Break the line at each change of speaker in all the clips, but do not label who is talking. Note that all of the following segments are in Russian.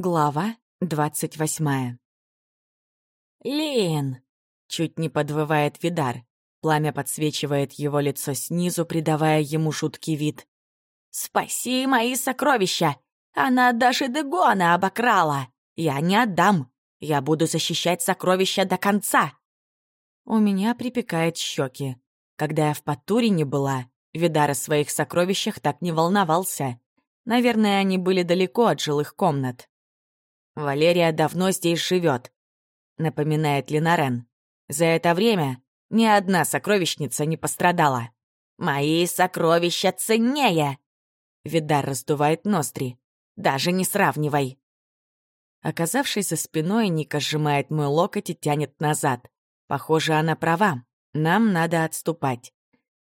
Глава двадцать восьмая. «Лин!» — чуть не подвывает Видар. Пламя подсвечивает его лицо снизу, придавая ему жуткий вид. «Спаси мои сокровища! Она даже Дегона обокрала! Я не отдам! Я буду защищать сокровища до конца!» У меня припекает щеки. Когда я в Патурине была, Видар о своих сокровищах так не волновался. Наверное, они были далеко от жилых комнат. Валерия давно здесь живет, напоминает Ленарен. За это время ни одна сокровищница не пострадала. Мои сокровища ценнее! Видар раздувает ноздри. Даже не сравнивай. Оказавшись за спиной, Ника сжимает мой локоть и тянет назад. Похоже, она права. Нам надо отступать.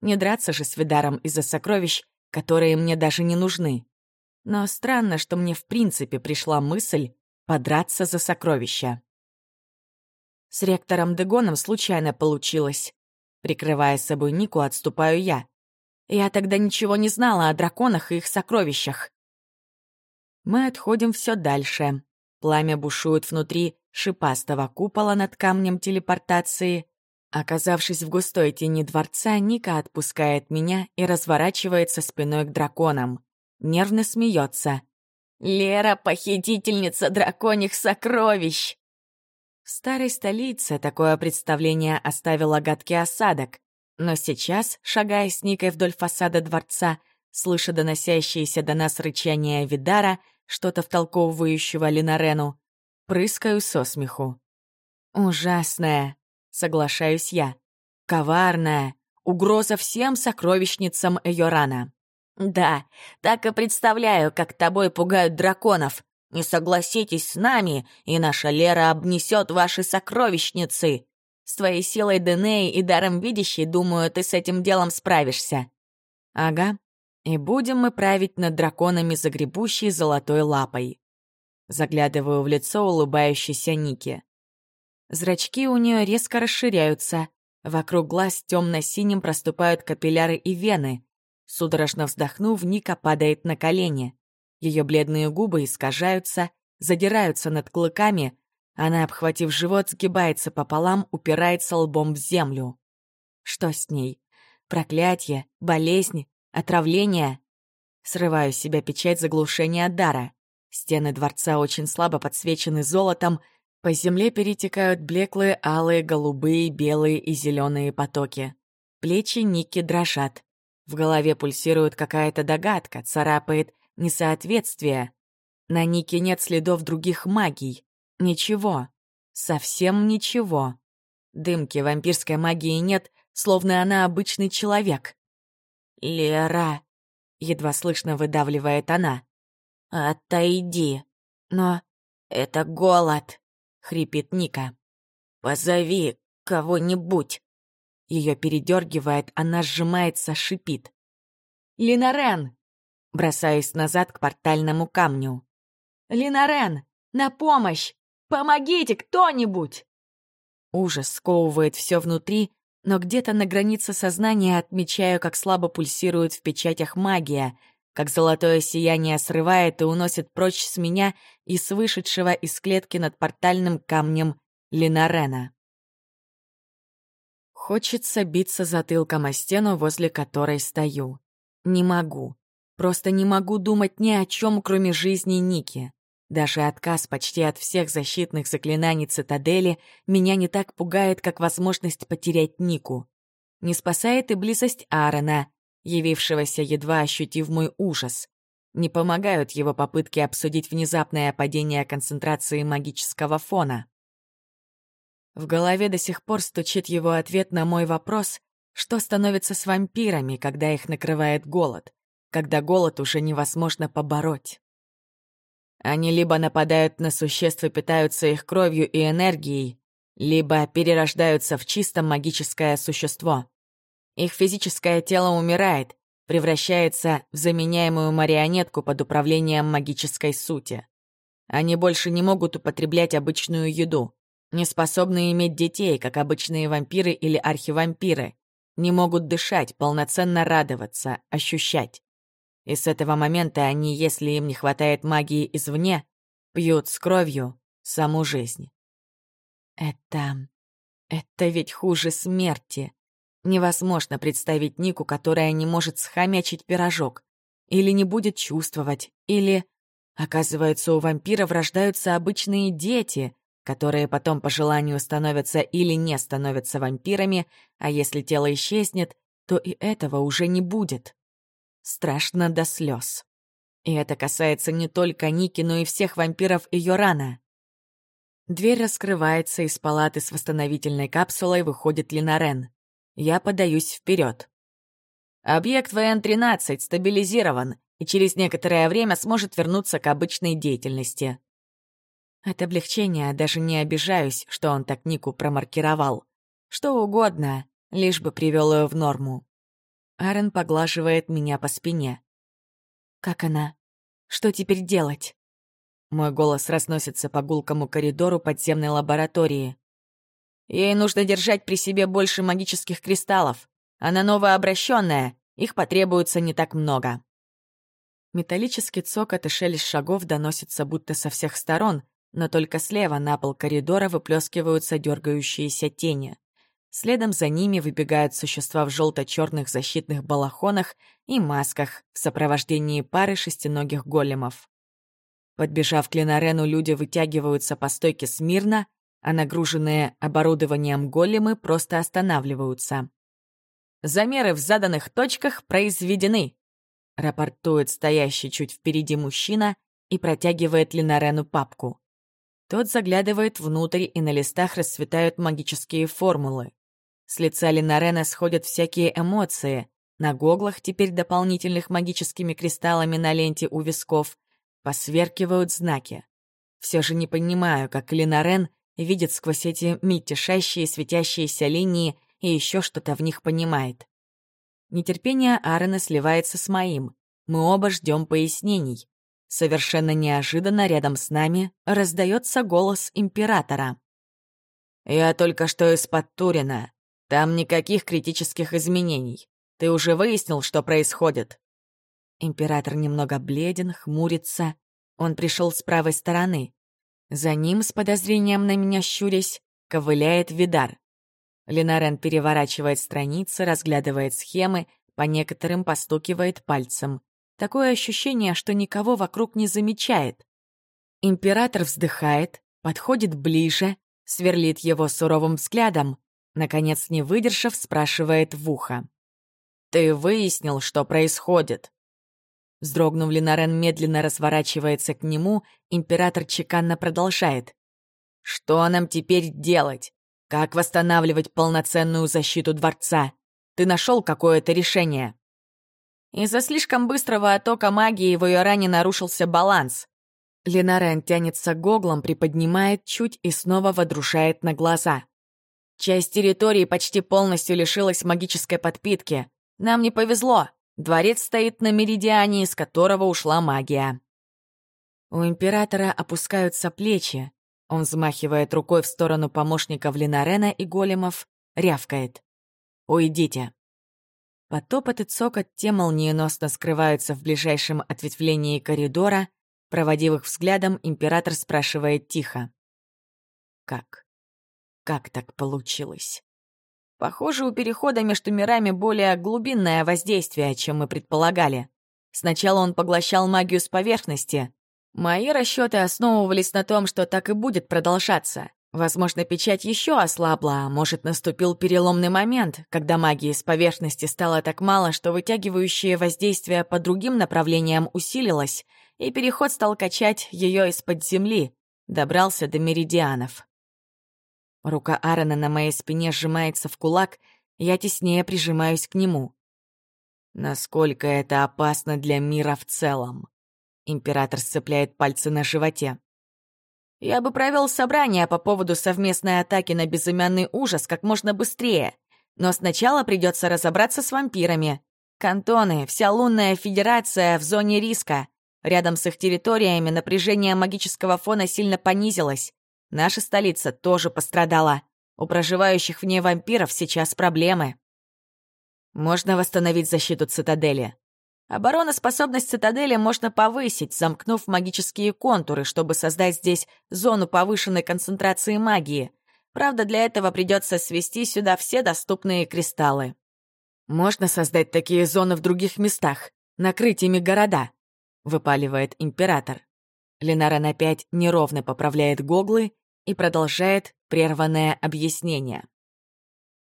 Не драться же с Видаром из-за сокровищ, которые мне даже не нужны. Но странно, что мне в принципе пришла мысль подраться за сокровища. С ректором Дегоном случайно получилось. Прикрывая собой Нику, отступаю я. Я тогда ничего не знала о драконах и их сокровищах. Мы отходим все дальше. Пламя бушует внутри шипастого купола над камнем телепортации. Оказавшись в густой тени дворца, Ника отпускает меня и разворачивается спиной к драконам. Нервно смеется. Лера — похитительница драконьих сокровищ!» В старой столице такое представление оставило гадкий осадок, но сейчас, шагая с Никой вдоль фасада дворца, слыша доносящиеся до нас рычания Видара, что-то втолковывающего Линарену, прыскаю со смеху. «Ужасная», — соглашаюсь я, — «коварная, угроза всем сокровищницам Эйорана». «Да, так и представляю, как тобой пугают драконов. Не согласитесь с нами, и наша Лера обнесет ваши сокровищницы. С твоей силой Денеи и даром видящей, думаю, ты с этим делом справишься». «Ага. И будем мы править над драконами, загребущей золотой лапой». Заглядываю в лицо улыбающейся Ники. Зрачки у нее резко расширяются. Вокруг глаз темно-синим проступают капилляры и вены, Судорожно вздохнув, Ника падает на колени. Ее бледные губы искажаются, задираются над клыками. Она, обхватив живот, сгибается пополам, упирается лбом в землю. Что с ней? Проклятие, болезнь, отравление? Срываю с себя печать заглушения дара. Стены дворца очень слабо подсвечены золотом, по земле перетекают блеклые алые, голубые, белые и зеленые потоки. Плечи Ники дрожат. В голове пульсирует какая-то догадка, царапает несоответствие. На Нике нет следов других магий. Ничего. Совсем ничего. Дымки вампирской магии нет, словно она обычный человек. «Лера!» — едва слышно выдавливает она. «Отойди!» «Но это голод!» — хрипит Ника. «Позови кого-нибудь!» Ее передергивает, она сжимается, шипит. «Линарен!» Бросаюсь назад к портальному камню. «Линарен! На помощь! Помогите кто-нибудь!» Ужас сковывает все внутри, но где-то на границе сознания отмечаю, как слабо пульсирует в печатях магия, как золотое сияние срывает и уносит прочь с меня и с вышедшего из клетки над портальным камнем Линарена. Хочется биться затылком о стену, возле которой стою. Не могу. Просто не могу думать ни о чем, кроме жизни Ники. Даже отказ почти от всех защитных заклинаний цитадели меня не так пугает, как возможность потерять Нику. Не спасает и близость Аарона, явившегося, едва ощутив мой ужас. Не помогают его попытки обсудить внезапное падение концентрации магического фона. В голове до сих пор стучит его ответ на мой вопрос, что становится с вампирами, когда их накрывает голод, когда голод уже невозможно побороть. Они либо нападают на существ и питаются их кровью и энергией, либо перерождаются в чисто магическое существо. Их физическое тело умирает, превращается в заменяемую марионетку под управлением магической сути. Они больше не могут употреблять обычную еду, не способны иметь детей, как обычные вампиры или архивампиры, не могут дышать, полноценно радоваться, ощущать. И с этого момента они, если им не хватает магии извне, Пьют с кровью саму жизнь. Это... это ведь хуже смерти. Невозможно представить Нику, которая не может схомячить пирожок. Или не будет чувствовать, или... Оказывается, у вампиров рождаются обычные дети, которые потом по желанию становятся или не становятся вампирами, а если тело исчезнет, то и этого уже не будет. Страшно до слез. И это касается не только Ники, но и всех вампиров ее рана. Дверь раскрывается, из палаты с восстановительной капсулой выходит Линарен. Я подаюсь вперед. Объект ВН-13 стабилизирован и через некоторое время сможет вернуться к обычной деятельности. От облегчения даже не обижаюсь, что он так Нику промаркировал. Что угодно, лишь бы привел ее в норму. Аарон поглаживает меня по спине. «Как она? Что теперь делать?» Мой голос разносится по гулкому коридору подземной лаборатории. «Ей нужно держать при себе больше магических кристаллов. Она новообращенная, их потребуется не так много». Металлический цокот и шелест шагов доносится будто со всех сторон, но только слева на пол коридора выплескиваются дергающиеся тени. Следом за ними выбегают существа в желто-черных защитных балахонах и масках в сопровождении пары шестиногих големов. Подбежав к Ленарену, люди вытягиваются по стойке смирно, а нагруженные оборудованием големы просто останавливаются. «Замеры в заданных точках произведены», — рапортует стоящий чуть впереди мужчина и протягивает Ленарену папку. Тот заглядывает внутрь, и на листах расцветают магические формулы. С лица Ленарена сходят всякие эмоции. На гоглах, теперь дополнительных магическими кристаллами на ленте у висков, посверкивают знаки. Все же не понимаю, как Ленарен видит сквозь эти мельтешащие светящиеся линии и еще что-то в них понимает. Нетерпение Аарона сливается с моим. Мы оба ждем пояснений. Совершенно неожиданно рядом с нами раздается голос императора. «Я только что из-под Турина. Там никаких критических изменений. Ты уже выяснил, что происходит?» Император немного бледен, хмурится. Он пришел с правой стороны. За ним, с подозрением на меня щурясь, ковыляет Видар. Ленарен переворачивает страницы, разглядывает схемы, по некоторым постукивает пальцем. Такое ощущение, что никого вокруг не замечает. Император вздыхает, подходит ближе, сверлит его суровым взглядом, наконец, не выдержав, спрашивает в ухо. «Ты выяснил, что происходит?» Вздрогнув, Ленарен медленно разворачивается к нему, император чеканно продолжает. «Что нам теперь делать? Как восстанавливать полноценную защиту дворца? Ты нашел какое-то решение?» Из-за слишком быстрого оттока магии в ее ране нарушился баланс. Ленарен тянется гоглом, приподнимает чуть и снова водрушает на глаза. Часть территории почти полностью лишилась магической подпитки. Нам не повезло. Дворец стоит на меридиане, из которого ушла магия. У императора опускаются плечи. Он взмахивает рукой в сторону помощников Ленарена и големов, рявкает. «Уйдите». Потопот и цокот те молниеносно скрываются в ближайшем ответвлении коридора. Проводив их взглядом, император спрашивает тихо. «Как? Как так получилось?» Похоже, у перехода между мирами более глубинное воздействие, чем мы предполагали. Сначала он поглощал магию с поверхности. Мои расчеты основывались на том, что так и будет продолжаться. Возможно, печать еще ослабла, а может, наступил переломный момент, когда магии с поверхности стало так мало, что вытягивающее воздействие по другим направлениям усилилось, и переход стал качать ее из-под земли, добрался до меридианов. Рука Аарона на моей спине сжимается в кулак, я теснее прижимаюсь к нему. Насколько это опасно для мира в целом? Император сцепляет пальцы на животе. Я бы провел собрание по поводу совместной атаки на безымянный ужас как можно быстрее. Но сначала придется разобраться с вампирами. Кантоны, вся лунная федерация в зоне риска. Рядом с их территориями напряжение магического фона сильно понизилось. Наша столица тоже пострадала. У проживающих в ней вампиров сейчас проблемы. Можно восстановить защиту цитадели. Обороноспособность цитадели можно повысить, замкнув магические контуры, чтобы создать здесь зону повышенной концентрации магии. Правда, для этого придется свести сюда все доступные кристаллы.
«Можно создать такие зоны в других местах, накрыть ими города», — выпаливает император. Ленарен опять неровно поправляет гоглы и продолжает прерванное объяснение.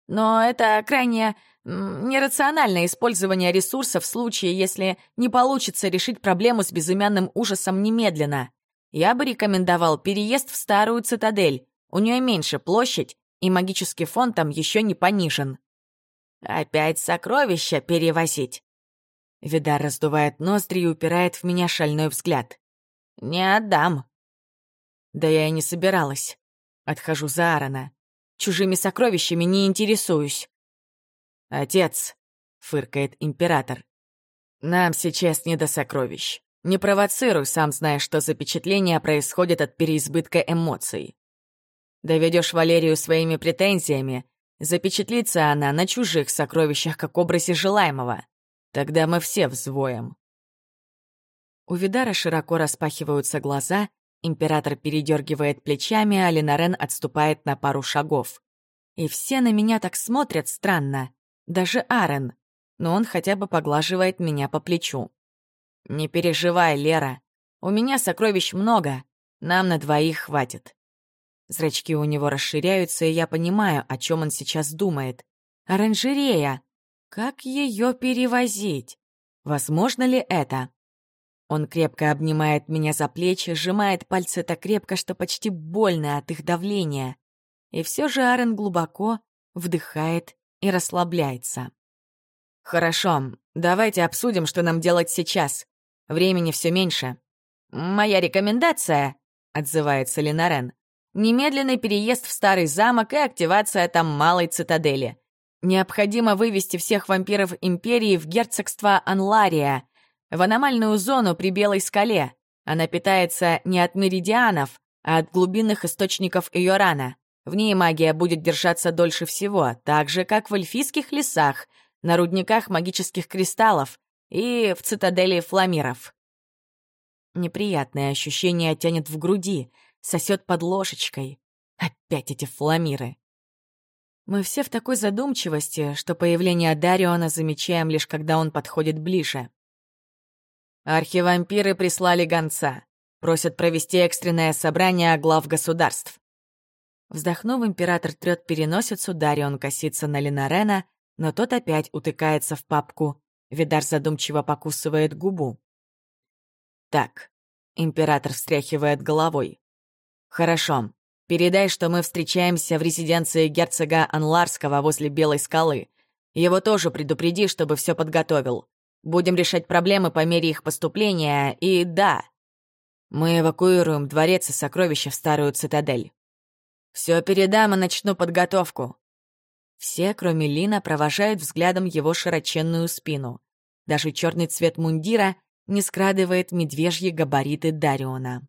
Но это крайне нерациональное использование ресурсов в случае, если не получится решить проблему с безымянным ужасом немедленно. Я бы рекомендовал переезд в старую цитадель. У нее меньше площадь, и магический фон там еще не понижен. Опять сокровища перевозить.
Видар раздувает ноздри и упирает в меня шальной взгляд.
«Не отдам».
Да я и не собиралась. Отхожу за Аарона. Чужими сокровищами не интересуюсь. «Отец», — фыркает император, — «нам сейчас не до сокровищ. Не провоцируй, сам знаешь, что запечатление происходит от переизбытка эмоций. Доведешь Валерию своими претензиями, запечатлится она на чужих сокровищах как образе желаемого. Тогда мы все взвоем». У Видара широко распахиваются глаза, император передергивает плечами, а Ленарен отступает на пару шагов. И все на меня так смотрят странно, даже Арен, но он хотя бы поглаживает меня по плечу. «Не переживай, Лера, у меня сокровищ много, нам на двоих хватит». Зрачки у него расширяются, и я понимаю, о чем он сейчас думает. «Оранжерея! Как ее перевозить? Возможно ли это?» Он крепко обнимает меня за плечи, сжимает пальцы так крепко, что почти больно от их давления. И все же Арен глубоко вдыхает и расслабляется. «Хорошо, давайте обсудим, что нам делать сейчас. Времени все меньше». «Моя рекомендация», — отзывается Ленарен, «немедленный переезд в старый замок и активация там малой цитадели. Необходимо вывести всех вампиров Империи в герцогство Анлария, в аномальную зону при Белой скале. Она питается не от меридианов, а от глубинных источников Иорана. В ней магия будет держаться дольше всего, так же, как в эльфийских лесах, на рудниках магических кристаллов и в цитадели фламиров. Неприятное ощущение тянет в груди, сосет под ложечкой. Опять эти фламиры. Мы все в такой задумчивости, что появление Дариона замечаем лишь когда он подходит ближе. Архивампиры прислали гонца. Просят провести экстренное собрание глав государств. Вздохнув, император трёт переносицу, Дарион косится на Ленарена, но тот опять утыкается в папку. Видар задумчиво покусывает губу. «Так», — император встряхивает головой. «Хорошо, передай, что мы встречаемся в резиденции герцога Анларского возле Белой скалы. Его тоже предупреди, чтобы все подготовил. Будем решать проблемы по мере их поступления, и да, мы эвакуируем дворец и сокровища в старую цитадель. Все передам и начну подготовку. Все, кроме Лина, провожают взглядом его широченную спину. Даже черный цвет мундира не скрадывает медвежьи габариты Дариона.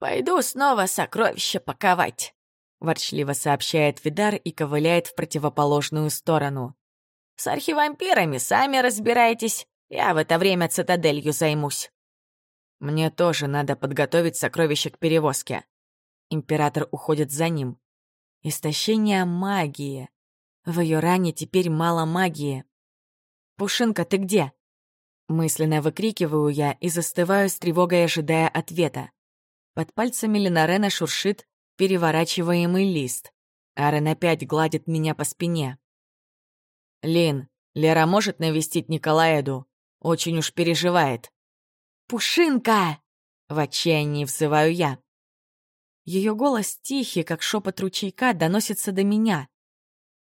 «Пойду снова сокровища паковать», — ворчливо сообщает Видар и ковыляет в противоположную сторону. С архивампирами сами разбирайтесь. Я в это время цитаделью займусь. Мне тоже надо подготовить сокровища к перевозке. Император уходит за ним. Истощение магии. В ее ране теперь мало магии. «Пушинка, ты где?» Мысленно выкрикиваю я и застываю с тревогой, ожидая ответа. Под пальцами Ленарена шуршит переворачиваемый лист. Арен опять гладит меня по спине. «Лин, Лера может навестить Николаэду? Очень уж переживает». «Пушинка!» — в отчаянии взываю я. Ее голос тихий, как шепот ручейка, доносится до меня.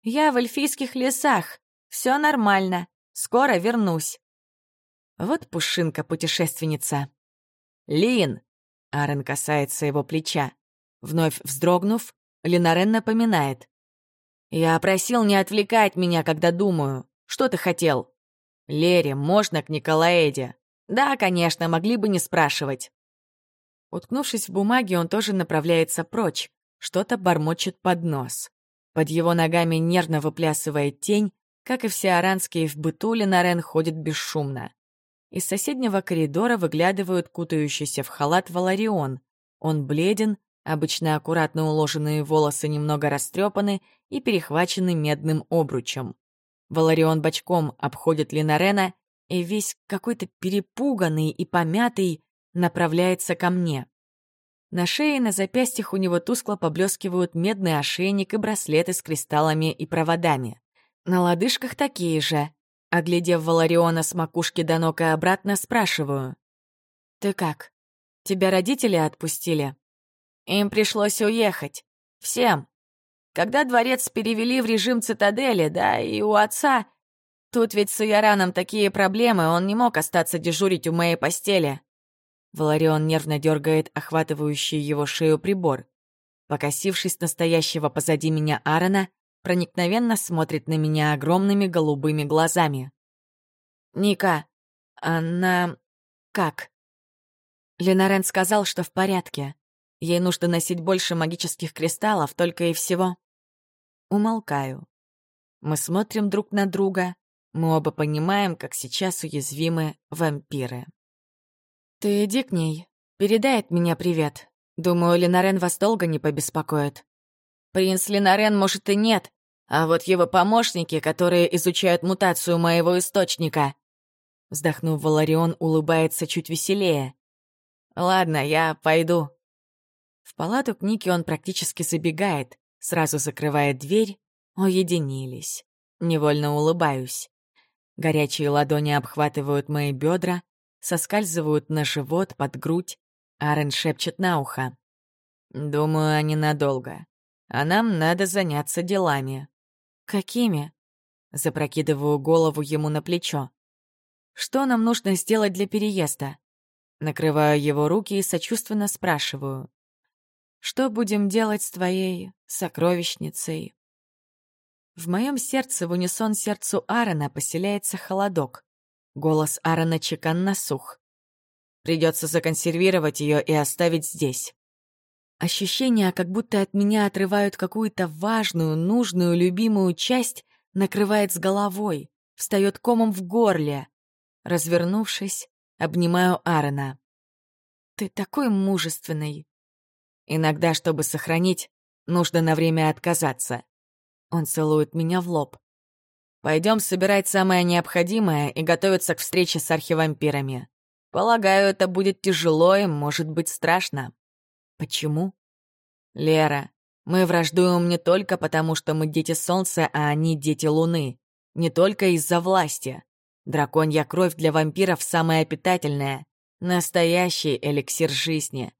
«Я в эльфийских лесах. Все нормально. Скоро вернусь». Вот Пушинка-путешественница. «Лин!» — Арен касается его плеча. Вновь вздрогнув, Линарен напоминает. «Я просил не отвлекать меня, когда думаю. Что ты хотел?» «Лере, можно к Николаэде?» «Да, конечно, могли бы не спрашивать». Уткнувшись в бумаге, он тоже направляется прочь, что-то бормочет под нос. Под его ногами нервно выплясывает тень, как и все аранские в быту, Ленарен ходит бесшумно. Из соседнего коридора выглядывают кутающийся в халат Валарион. Он бледен, обычно аккуратно уложенные волосы немного растрепаны и перехвачены медным обручем. Валарион бочком обходит Линарена и весь какой-то перепуганный и помятый направляется ко мне. На шее и на запястьях у него тускло поблескивают медный ошейник и браслеты с кристаллами и проводами. На лодыжках такие же. Оглядев Валариона с макушки до ног и обратно, спрашиваю. «Ты как? Тебя родители отпустили?» «Им пришлось уехать. Всем. Когда дворец перевели в режим цитадели, да, и у отца... Тут ведь с Уяраном такие проблемы, он не мог остаться дежурить у моей постели. Валарион нервно дергает охватывающий его шею прибор. Покосившись настоящего позади меня Аарона, проникновенно смотрит на меня огромными голубыми глазами. «Ника, она... как?» Ленарен сказал, что в порядке. Ей нужно носить больше магических кристаллов, только и всего. Умолкаю. Мы смотрим друг на друга. Мы оба понимаем, как сейчас уязвимы вампиры. «Ты иди к ней. Передай от меня привет. Думаю, Ленарен вас долго не побеспокоит». «Принц Ленарен, может, и нет. А вот его помощники, которые изучают мутацию моего источника». Вздохнув, Валарион улыбается чуть веселее. «Ладно, я пойду». В палату к Нике он практически забегает, сразу закрывает дверь. Уединились. Невольно улыбаюсь. Горячие ладони обхватывают мои бедра, соскальзывают на живот, под грудь. Арен шепчет на ухо. «Думаю, они надолго. А нам надо заняться делами». «Какими?» Запрокидываю голову ему на плечо. «Что нам нужно сделать для переезда?» Накрываю его руки и сочувственно спрашиваю. «Что будем делать с твоей сокровищницей?» В моем сердце в унисон сердцу Аарона поселяется холодок. Голос Аарона чеканно сух. Придется законсервировать ее и оставить здесь. Ощущение, как будто от меня отрывают какую-то важную, нужную, любимую часть, накрывает с головой, встает комом в горле. Развернувшись, обнимаю Аарона. «Ты такой мужественный!» Иногда, чтобы сохранить, нужно на время отказаться. Он целует меня в лоб. Пойдем собирать самое необходимое и готовиться к встрече с архивампирами. Полагаю, это будет тяжело и, может быть, страшно. Почему? Лера, мы враждуем не только потому, что мы дети Солнца, а они дети Луны. Не только из-за власти. Драконья кровь для вампиров самая питательная. Настоящий эликсир жизни.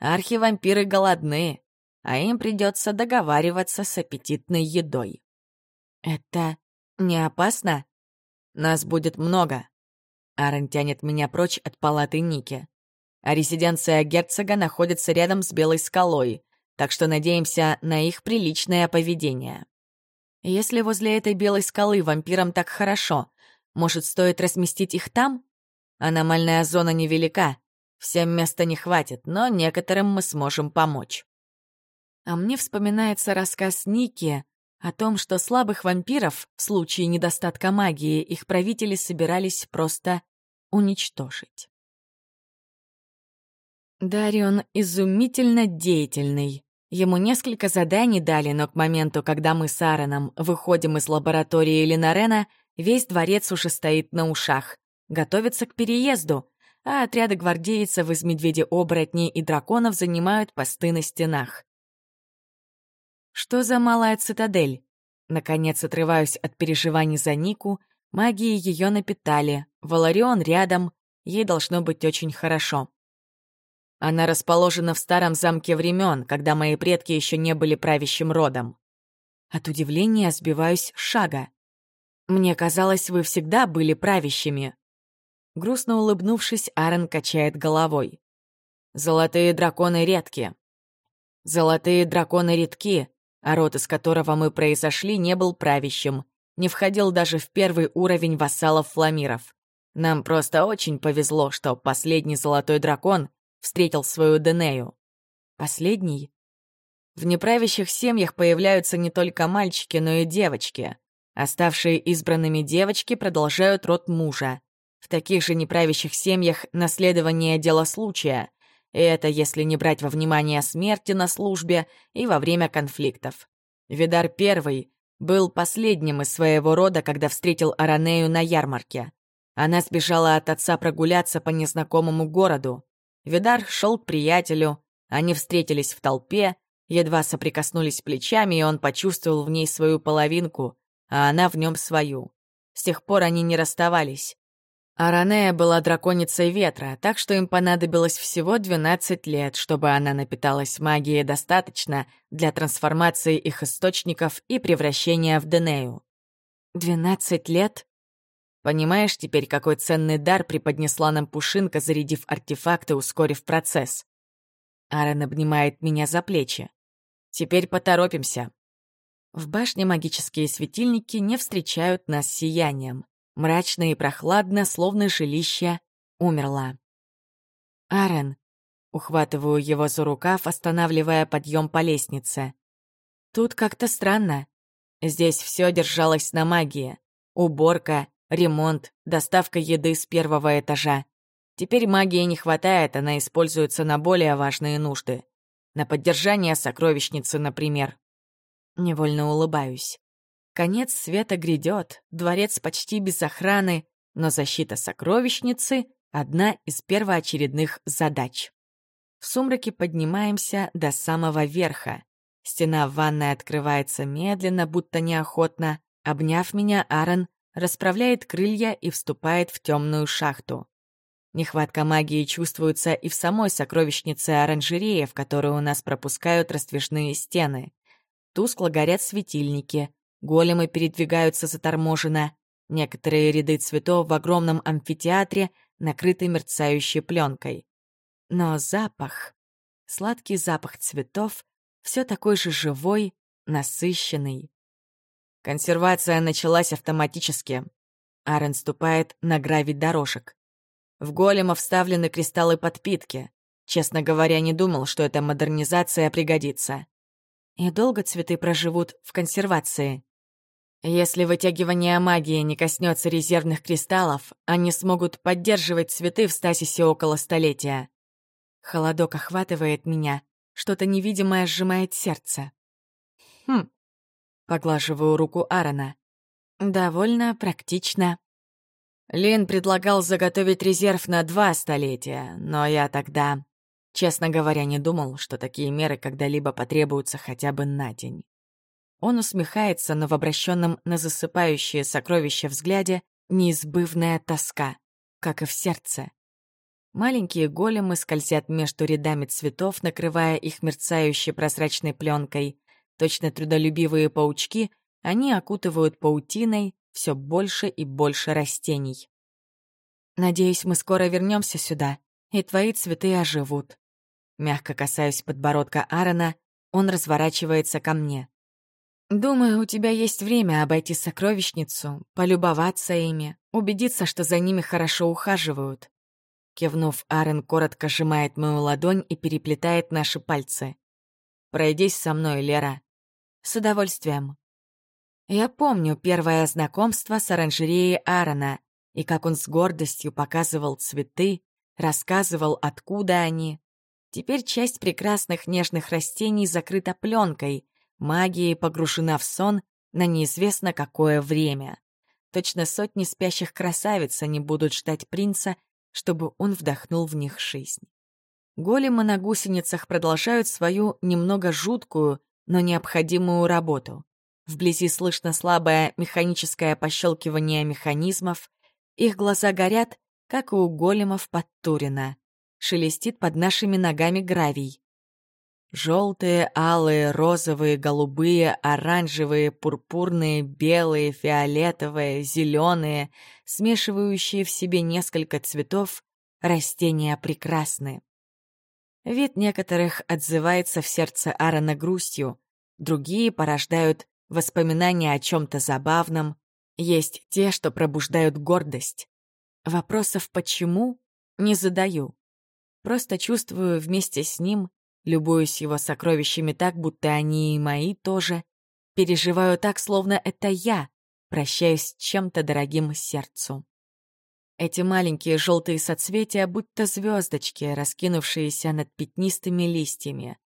Архивампиры голодны, а им придется договариваться с аппетитной едой. Это «Не опасно?» «Нас будет много». Аарон тянет меня прочь от палаты Ники. А резиденция герцога находится рядом с Белой скалой, так что надеемся на их приличное поведение. Если возле этой Белой скалы вампирам так хорошо, может, стоит разместить их там? Аномальная зона невелика, всем места не хватит, но некоторым мы сможем помочь. А мне вспоминается рассказ Ники о том, что слабых вампиров в случае недостатка магии их правители собирались просто уничтожить. Дарион изумительно деятельный. Ему несколько заданий дали, но к моменту, когда мы с Аароном выходим из лаборатории Ленарена, весь дворец уже стоит на ушах, готовится к переезду, а отряды гвардейцев из медведей-оборотней и драконов занимают посты на стенах. Что за малая цитадель? Наконец отрываюсь от переживаний за Нику. Магии ее напитали. Валарион рядом. Ей должно быть очень хорошо. Она расположена в старом замке времен, когда мои предки еще не были правящим родом. От удивления сбиваюсь с шага. Мне казалось, вы всегда были правящими. Грустно улыбнувшись, Аарон качает головой. Золотые драконы редки. Золотые драконы редки, а род, из которого мы произошли, не был правящим, не входил даже в первый уровень вассалов фламиров. Нам просто очень повезло, что последний золотой дракон встретил свою Денею. Последний? В неправящих семьях появляются не только мальчики, но и девочки. Оставшие избранными девочки продолжают род мужа. В таких же неправящих семьях наследование — дело случая. И это если не брать во внимание смерти на службе и во время конфликтов. Видар Первый был последним из своего рода, когда встретил Аранею на ярмарке. Она сбежала от отца прогуляться по незнакомому городу. Видар шел к приятелю, они встретились в толпе, едва соприкоснулись плечами, и он почувствовал в ней свою половинку, а она в нем свою. С тех пор они не расставались. Аранея была драконицей ветра, так что им понадобилось всего 12 лет, чтобы она напиталась магией достаточно для трансформации их источников и превращения в Денею. «Двенадцать лет?» Понимаешь теперь, какой ценный дар преподнесла нам Пушинка, зарядив артефакты, ускорив процесс? Аарон обнимает меня за плечи. Теперь поторопимся. В башне магические светильники не встречают нас сиянием. Мрачно и прохладно, словно жилище умерла. Аарон. Ухватываю его за рукав, останавливая подъем по лестнице. Тут как-то странно. Здесь все держалось на магии. Уборка, ремонт, доставка еды с первого этажа. Теперь магии не хватает, она используется на более важные нужды. На поддержание сокровищницы, например. Невольно улыбаюсь. Конец света грядет, дворец почти без охраны, но защита сокровищницы — одна из первоочередных задач. В сумраке поднимаемся до самого верха. Стена в ванной открывается медленно, будто неохотно. Обняв меня, Аарон расправляет крылья и вступает в темную шахту. Нехватка магии чувствуется и в самой сокровищнице оранжереи, в которую у нас пропускают раздвижные стены. Тускло горят светильники, големы передвигаются заторможенно, некоторые ряды цветов в огромном амфитеатре накрыты мерцающей пленкой. Но запах, сладкий запах цветов, все такой же живой, насыщенный. Консервация началась автоматически. Арен ступает на гравий дорожек. В голема вставлены кристаллы подпитки. Честно говоря, не думал, что эта модернизация пригодится. И долго цветы проживут в консервации? Если вытягивание магии не коснется резервных кристаллов, они смогут поддерживать цветы в стасисе около столетия. Холодок охватывает меня, что-то невидимое сжимает сердце. Хм, Поглаживаю руку Аарона. Довольно практично. Лин предлагал заготовить резерв на два столетия, но я тогда, честно говоря, не думал, что такие меры когда-либо потребуются хотя бы на день. Он усмехается, но в обращенном на засыпающее сокровище взгляде неизбывная тоска, как и в сердце. Маленькие големы скользят между рядами цветов, накрывая их мерцающей прозрачной пленкой. Точно трудолюбивые паучки, они окутывают паутиной все больше и больше растений. «Надеюсь, мы скоро вернемся сюда, и твои цветы оживут». Мягко касаюсь подбородка Аарона, он разворачивается ко мне. «Думаю, у тебя есть время обойти сокровищницу, полюбоваться ими, убедиться, что за ними хорошо ухаживают». Кивнув, Аарон коротко сжимает мою ладонь и переплетает наши пальцы. «Пройдись со мной, Лера. С удовольствием. Я помню первое знакомство с оранжереей Аарона и как он с гордостью показывал цветы, рассказывал, откуда они. Теперь часть прекрасных нежных растений закрыта пленкой, магией погружена в сон на неизвестно какое время. Точно сотни спящих красавиц они будут ждать принца, чтобы он вдохнул в них жизнь. Големы на гусеницах продолжают свою немного жуткую, но необходимую работу. Вблизи слышно слабое механическое пощелкивание механизмов. Их глаза горят, как и у големов под Турина. Шелестит под нашими ногами гравий. Желтые, алые, розовые, голубые, оранжевые, пурпурные, белые, фиолетовые, зеленые, смешивающие в себе несколько цветов, растения прекрасны. Вид некоторых отзывается в сердце Аарона грустью, другие порождают воспоминания о чем-то забавном, есть те, что пробуждают гордость. Вопросов «почему?» не задаю. Просто чувствую вместе с ним, любуюсь его сокровищами так, будто они и мои тоже, переживаю так, словно это я, прощаюсь с чем-то дорогим сердцу. Эти маленькие желтые соцветия, будто звездочки, раскинувшиеся над пятнистыми листьями.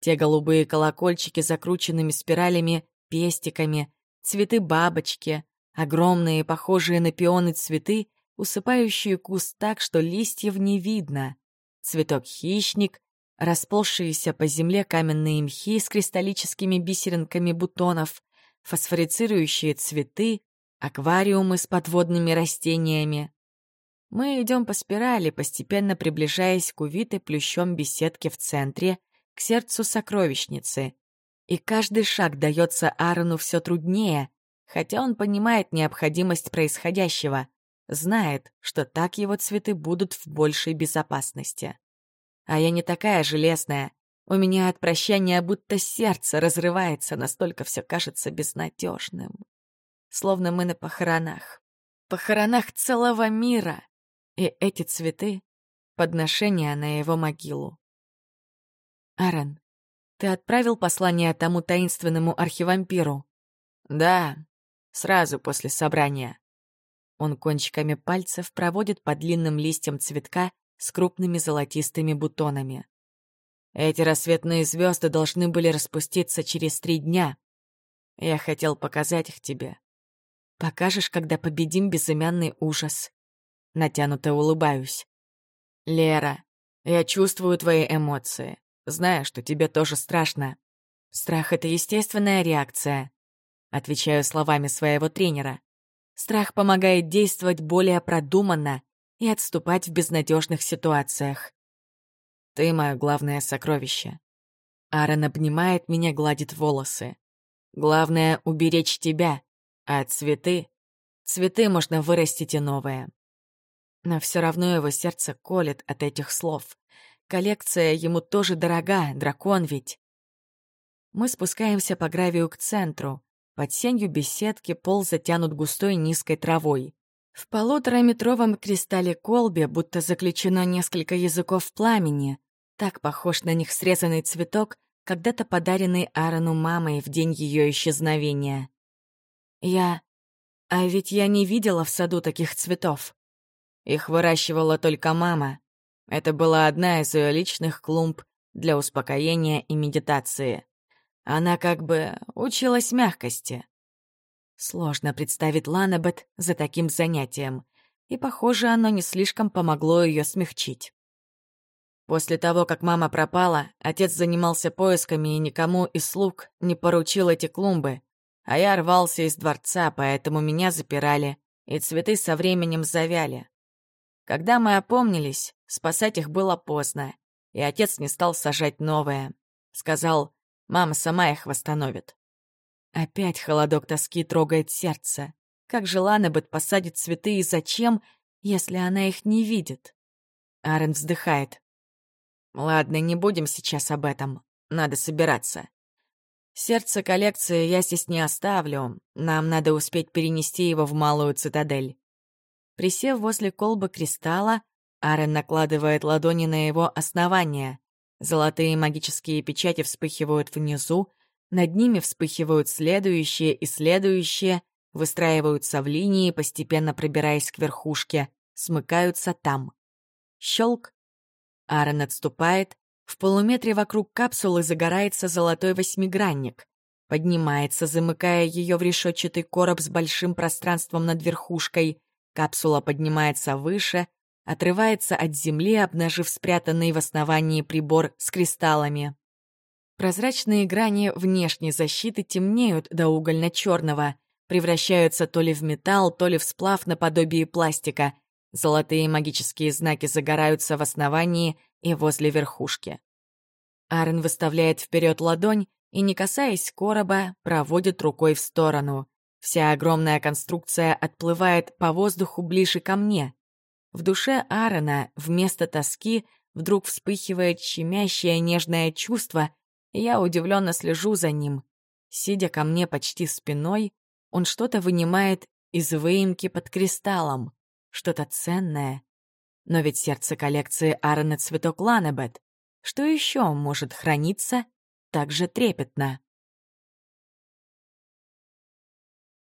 Те голубые колокольчики с закрученными спиралями, пестиками, цветы бабочки, огромные, похожие на пионы цветы, усыпающие куст так, что листьев не видно. Цветок-хищник, расползшиеся по земле каменные мхи с кристаллическими бисеринками бутонов, фосфорицирующие цветы, аквариумы с подводными растениями. Мы идем по спирали, постепенно приближаясь к увитой плющом беседке в центре, к сердцу сокровищницы. И каждый шаг дается Аарону все труднее, хотя он понимает необходимость происходящего, знает, что так его цветы будут в большей безопасности. А я не такая железная. У меня от прощания будто сердце разрывается, настолько все кажется безнадежным. Словно мы на похоронах. Похоронах целого мира. И эти цветы — подношения на его могилу. Аарон, ты отправил послание тому таинственному архивампиру? Да, сразу после собрания. Он кончиками пальцев проводит по длинным листьям цветка с крупными золотистыми бутонами. Эти рассветные звезды должны были распуститься через три дня. Я хотел показать их тебе. Покажешь, когда победим безымянный ужас. Натянуто улыбаюсь. Лера, я чувствую твои эмоции. Знаю, что тебе тоже страшно. Страх — это естественная реакция. Отвечаю словами своего тренера. Страх помогает действовать более продуманно и отступать в безнадежных ситуациях. Ты — мое главное сокровище. Аарон обнимает меня, гладит волосы. Главное — уберечь тебя, а цветы... Цветы можно вырастить и новые. Но все равно его сердце колет от этих слов. Коллекция ему тоже дорога, дракон ведь. Мы спускаемся по гравию к центру. Под сенью беседки пол затянут густой низкой травой. В полутораметровом кристалле колбе будто заключено несколько языков пламени. Так похож на них срезанный цветок, когда-то подаренный Аарону мамой в день ее исчезновения. Я... А ведь я не видела в саду таких цветов. Их выращивала только мама. Это была одна из ее личных клумб для успокоения и медитации. Она как бы училась мягкости. Сложно представить Ланабет за таким занятием, и, похоже, оно не слишком помогло ее смягчить. После того, как мама пропала, отец занимался поисками и никому из слуг не поручил эти клумбы, а я рвался из дворца, поэтому меня запирали, и цветы со временем завяли. Когда мы опомнились, спасать их было поздно, и отец не стал сажать новое. Сказал, мама сама их восстановит. Опять холодок тоски трогает сердце. Как же Ланебет посадит цветы и зачем, если она их не видит? Арен вздыхает. Ладно, не будем сейчас об этом. Надо собираться. Сердце коллекции я здесь не оставлю. Нам надо успеть перенести его в малую цитадель. Присев возле колба кристалла, Арен накладывает ладони на его основание. Золотые магические печати вспыхивают внизу, над ними вспыхивают следующие и следующие, выстраиваются в линии, постепенно пробираясь к верхушке, смыкаются там. Щелк. Аарон отступает. В полуметре вокруг капсулы загорается золотой восьмигранник. Поднимается, замыкая ее в решетчатый короб с большим пространством над верхушкой. Капсула поднимается выше, отрывается от земли, обнажив спрятанный в основании прибор с кристаллами. Прозрачные грани внешней защиты темнеют до угольно-черного, превращаются то ли в металл, то ли в сплав наподобие пластика. Золотые магические знаки загораются в основании и возле верхушки. Арен выставляет вперед ладонь и, не касаясь короба, проводит рукой в сторону. Вся огромная конструкция отплывает по воздуху ближе ко мне. В душе Аарона вместо тоски вдруг вспыхивает щемящее нежное чувство — я удивленно слежу за ним. Сидя ко мне почти спиной, он что-то вынимает из выемки под кристаллом, что-то ценное. Но ведь сердце коллекции Аарона цветок Ланебет. Что еще может храниться так же трепетно?